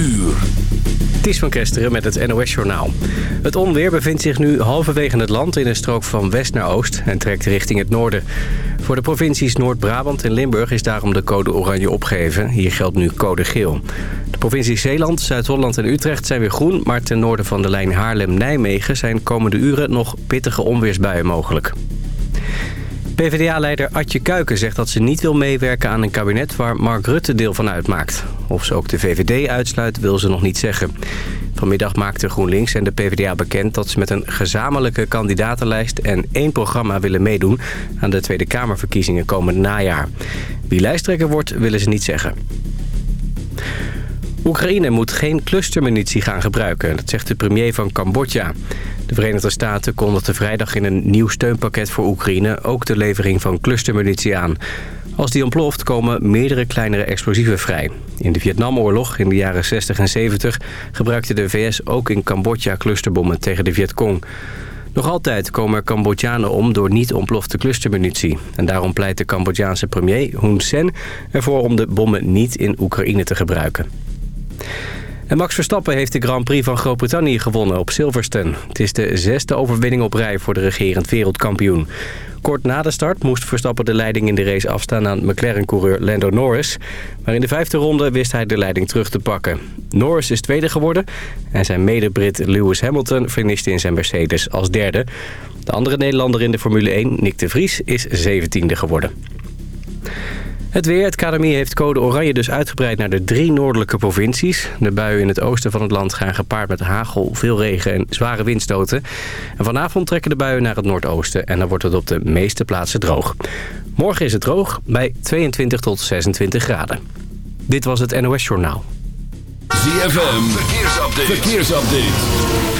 uur. Van Kesteren met het NOS-journaal. Het onweer bevindt zich nu halverwege het land in een strook van west naar oost... en trekt richting het noorden. Voor de provincies Noord-Brabant en Limburg is daarom de code oranje opgeheven. Hier geldt nu code geel. De provincies Zeeland, Zuid-Holland en Utrecht zijn weer groen... maar ten noorden van de lijn Haarlem-Nijmegen zijn komende uren nog pittige onweersbuien mogelijk. PvdA-leider Adje Kuiken zegt dat ze niet wil meewerken aan een kabinet waar Mark Rutte deel van uitmaakt. Of ze ook de VVD uitsluit wil ze nog niet zeggen. Vanmiddag maakte GroenLinks en de PvdA bekend dat ze met een gezamenlijke kandidatenlijst en één programma willen meedoen aan de Tweede Kamerverkiezingen komend najaar. Wie lijsttrekker wordt willen ze niet zeggen. Oekraïne moet geen clustermunitie gaan gebruiken, dat zegt de premier van Cambodja. De Verenigde Staten kondigden vrijdag in een nieuw steunpakket voor Oekraïne ook de levering van clustermunitie aan. Als die ontploft komen meerdere kleinere explosieven vrij. In de Vietnamoorlog in de jaren 60 en 70 gebruikte de VS ook in Cambodja clusterbommen tegen de Vietcong. Nog altijd komen Cambodjanen om door niet ontplofte clustermunitie. En daarom pleit de Cambodjaanse premier Hun Sen ervoor om de bommen niet in Oekraïne te gebruiken. En Max Verstappen heeft de Grand Prix van Groot-Brittannië gewonnen op Silverstone. Het is de zesde overwinning op rij voor de regerend wereldkampioen. Kort na de start moest Verstappen de leiding in de race afstaan aan McLaren-coureur Lando Norris. Maar in de vijfde ronde wist hij de leiding terug te pakken. Norris is tweede geworden en zijn mede-Brit Lewis Hamilton finishte in zijn Mercedes als derde. De andere Nederlander in de Formule 1, Nick de Vries, is zeventiende geworden. Het weer. Het KNMI heeft code oranje dus uitgebreid naar de drie noordelijke provincies. De buien in het oosten van het land gaan gepaard met hagel, veel regen en zware windstoten. En vanavond trekken de buien naar het noordoosten en dan wordt het op de meeste plaatsen droog. Morgen is het droog bij 22 tot 26 graden. Dit was het NOS Journaal. ZFM. Verkeersupdate. Verkeersupdate.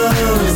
love.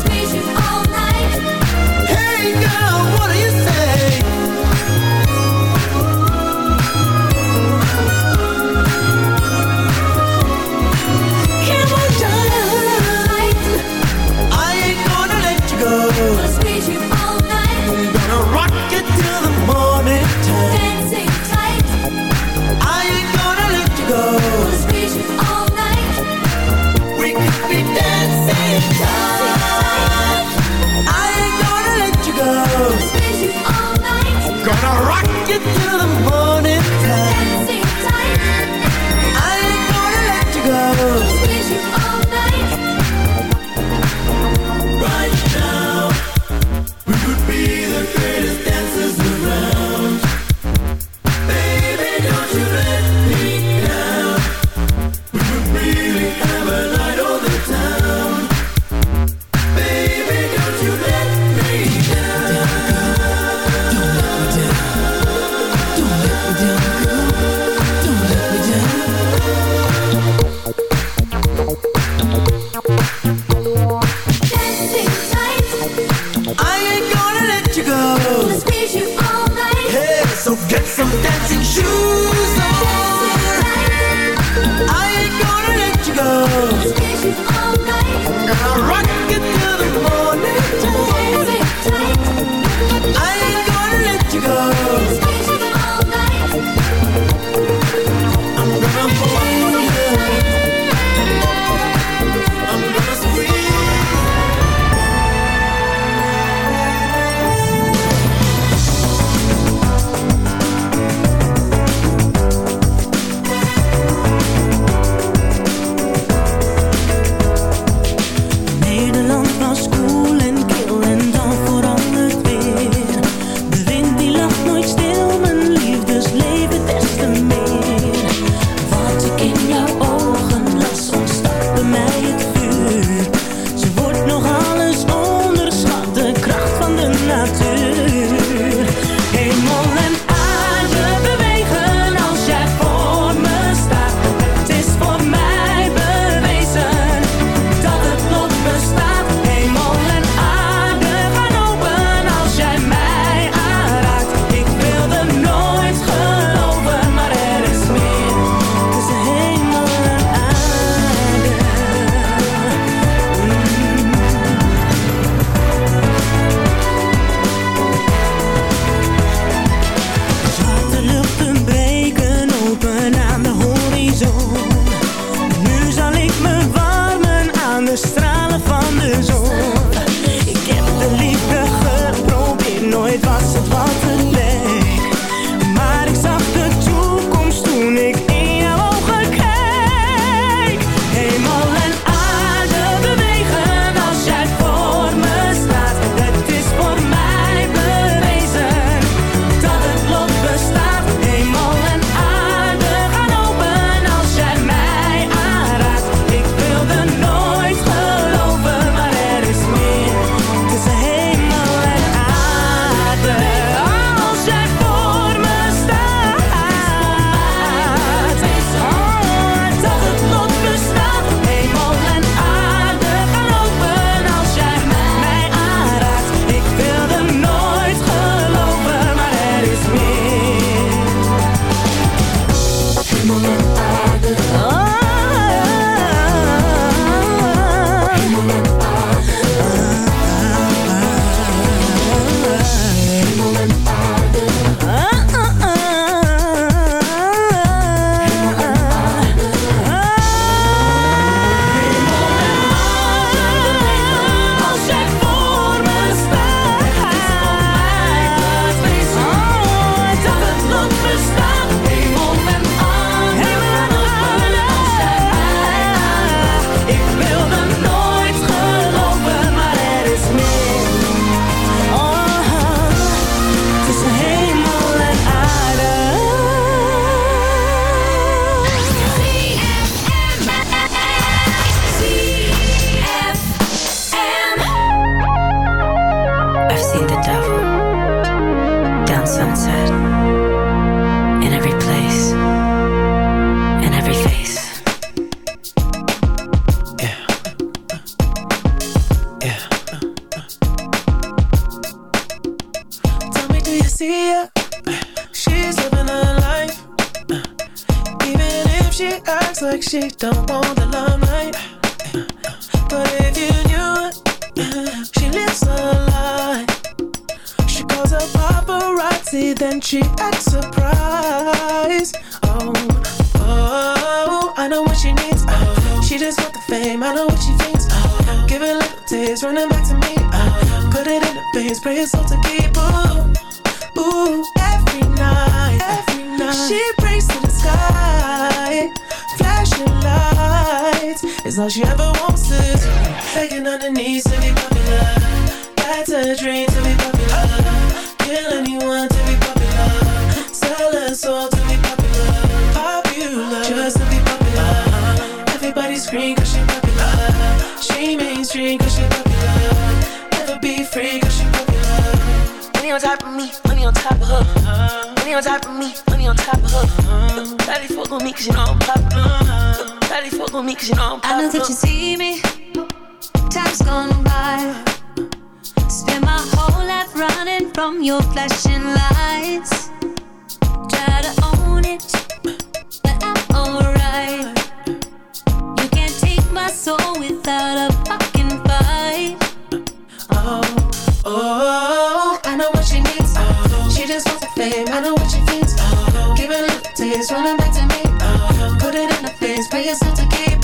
popular. That's a dream to be popular. Kill anyone to be popular. Sell a soul to be popular. Popular, just to be popular. Everybody scream cause popular. She mainstream cause popular. Never be free cause popular. Money on top of me, money on top of her. Money on top of me, money on top of her. Daddy fuck with me cause you know I'm popular. Daddy fuck with me cause know I'm popular. I know that you see me years gone by. Spent my whole life running from your flashing lights. Try to own it, but I'm alright. You can't take my soul without a fucking fight. Oh, oh, I know what she needs. Oh, she just wants the fame. I know what she feels. Oh, giving up days, running back to me. Oh, put it in the face, pay yourself to keep.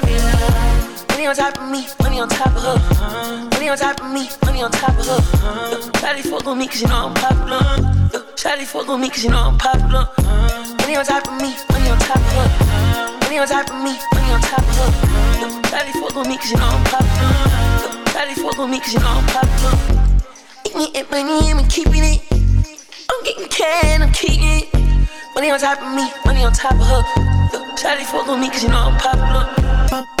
On top of me, money on top of her. Money on top of me, money on top of her. Shawty fuck on me cause you know I'm popular. Shawty fuck on me cause you know I'm popular. Money on top of me, money on top of her. Money on top of me, money on top of her. Shawty fuck on me cause you know I'm popular. Shawty fuck on me cause you know I'm popular. Eat me and money, I'm keeping it. I'm getting can, I'm keeping it. Money on top of me, money on top of her. Shawty fuck on me cause you know I'm popular.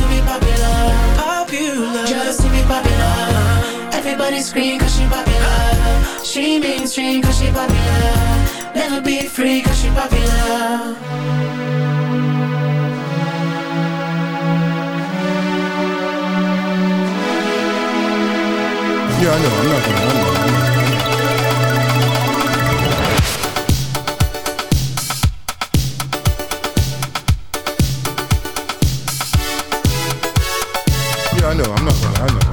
popular. Everybody scream cause she popular. She mainstream cause she popular. Never be free cause she popular. Yeah, I know. I'm not gonna. I'm Yeah, I know. I'm not gonna. I know.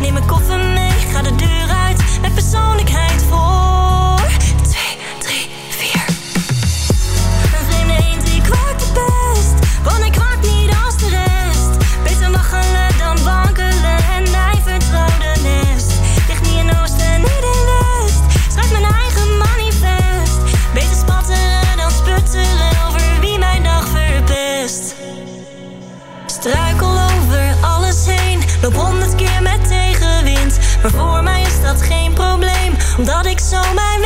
Neem mijn koffer mee, ga de deur uit met persoonlijkheid vol. geen probleem, omdat ik zo mijn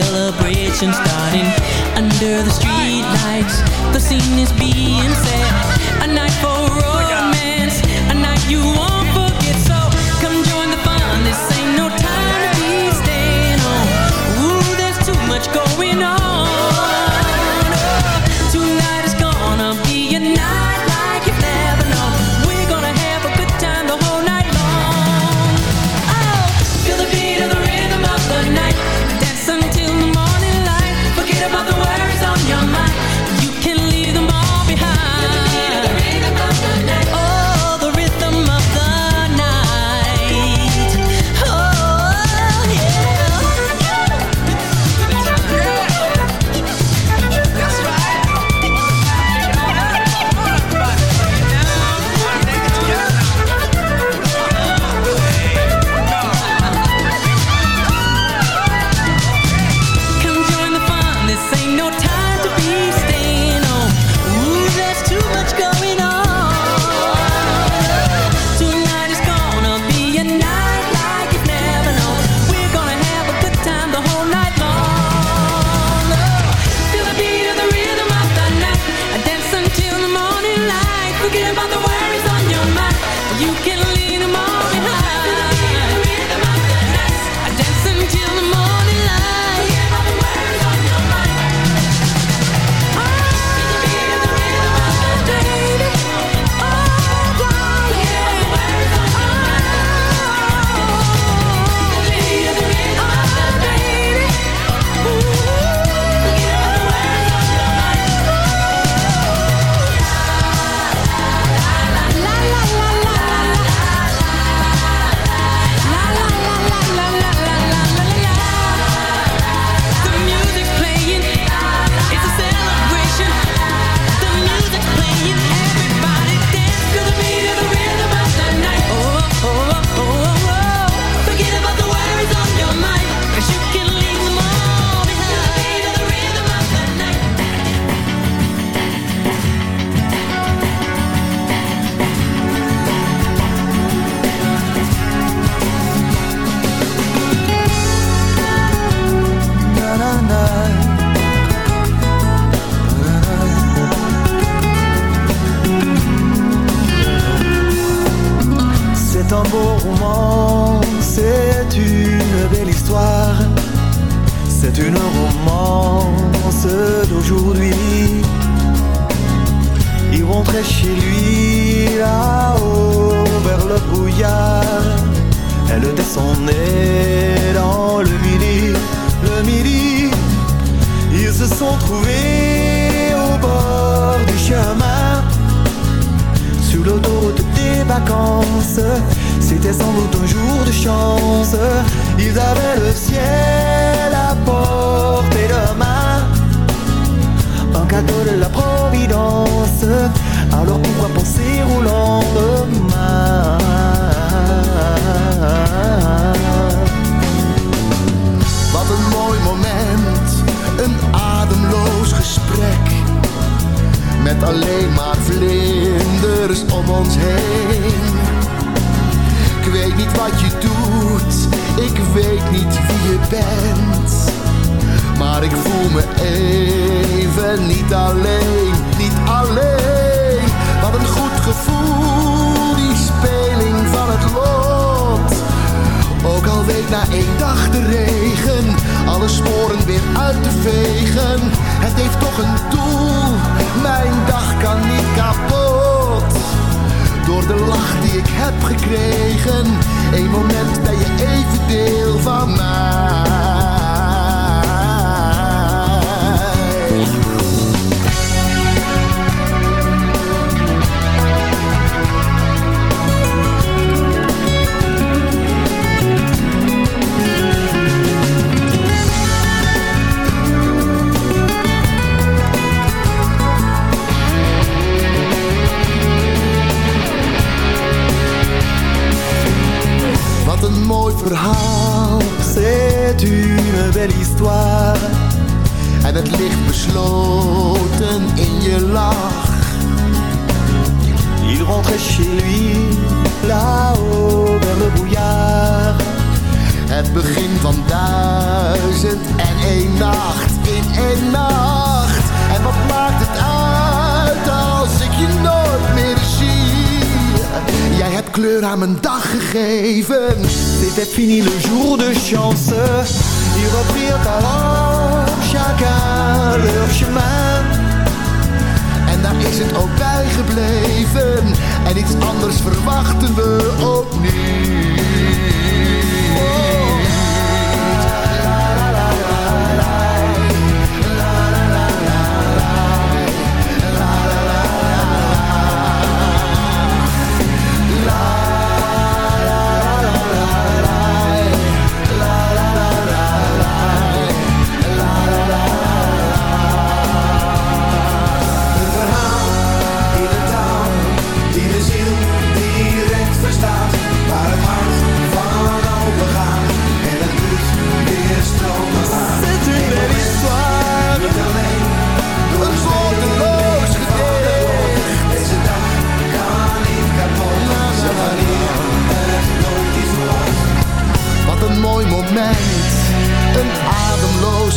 celebration starting under the streetlights. The scene is being set.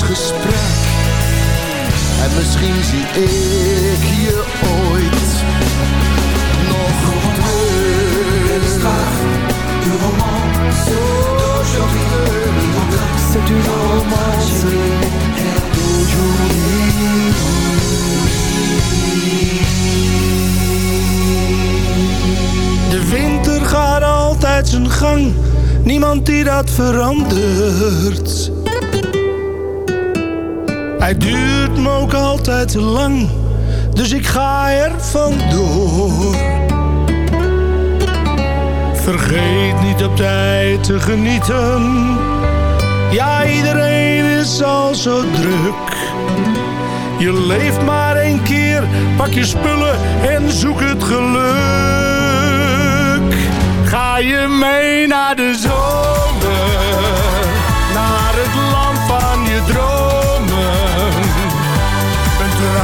gesprek. En misschien zie ik je ooit Nog terug. Du romance, c'est du romance. De winter gaat altijd zijn gang. Niemand die dat verandert. Hij duurt me ook altijd te lang, dus ik ga er vandoor. Vergeet niet op tijd te genieten. Ja, iedereen is al zo druk. Je leeft maar één keer, pak je spullen en zoek het geluk. Ga je mee naar de zomer, naar het land van je droom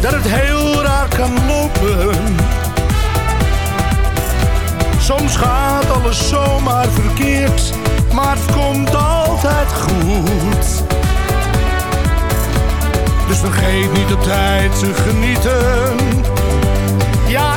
dat het heel raar kan lopen. Soms gaat alles zomaar verkeerd, maar het komt altijd goed. Dus vergeet niet op tijd te genieten. Ja,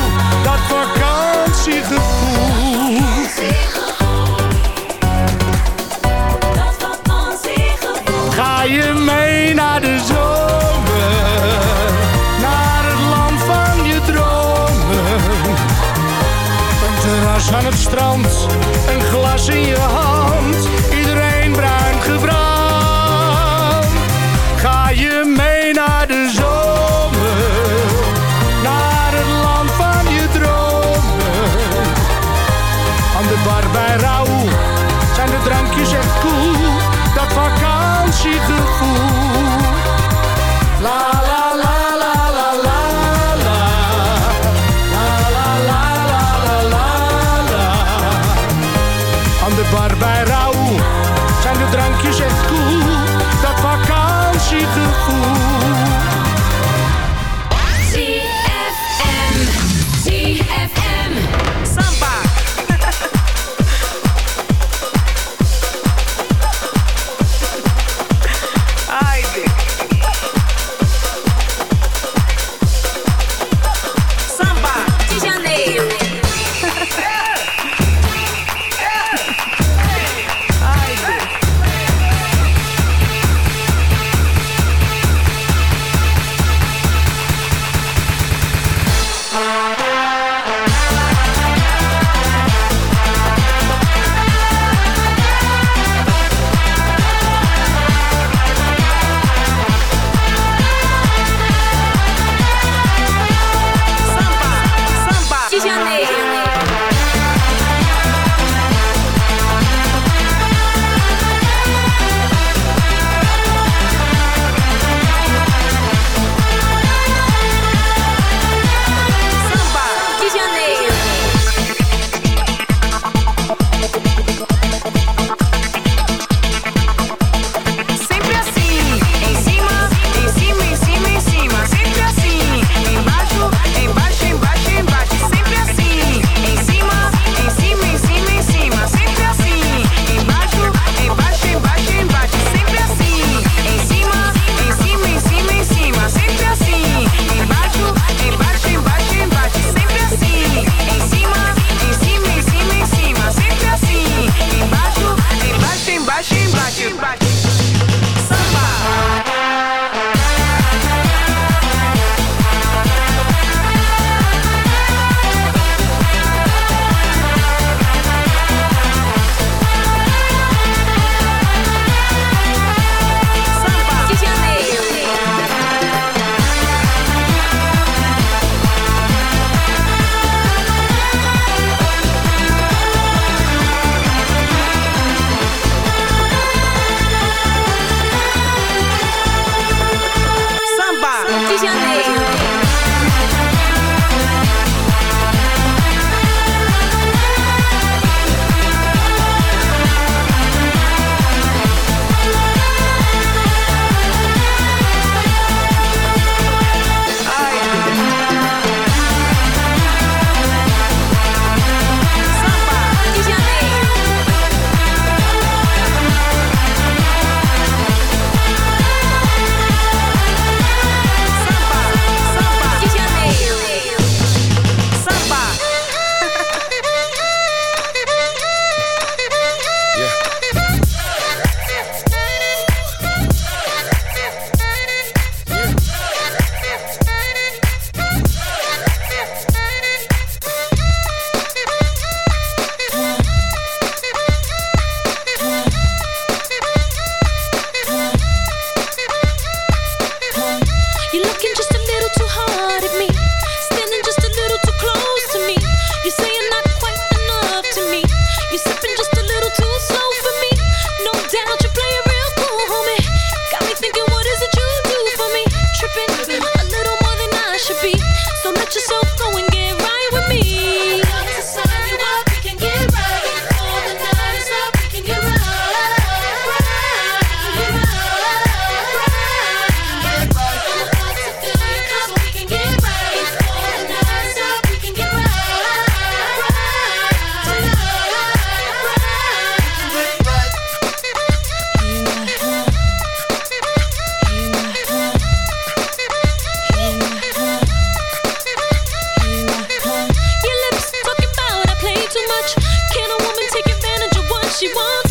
much? Can a woman take advantage of what she wants?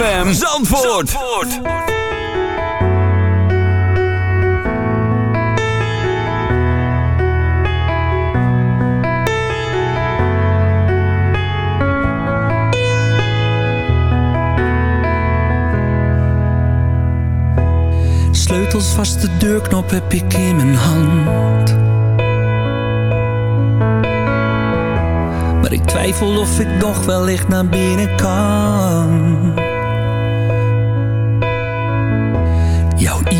ZFM Zandvoort. Sleutels vast, de deurknop heb ik in mijn hand. Maar ik twijfel of ik nog wellicht naar binnen kan.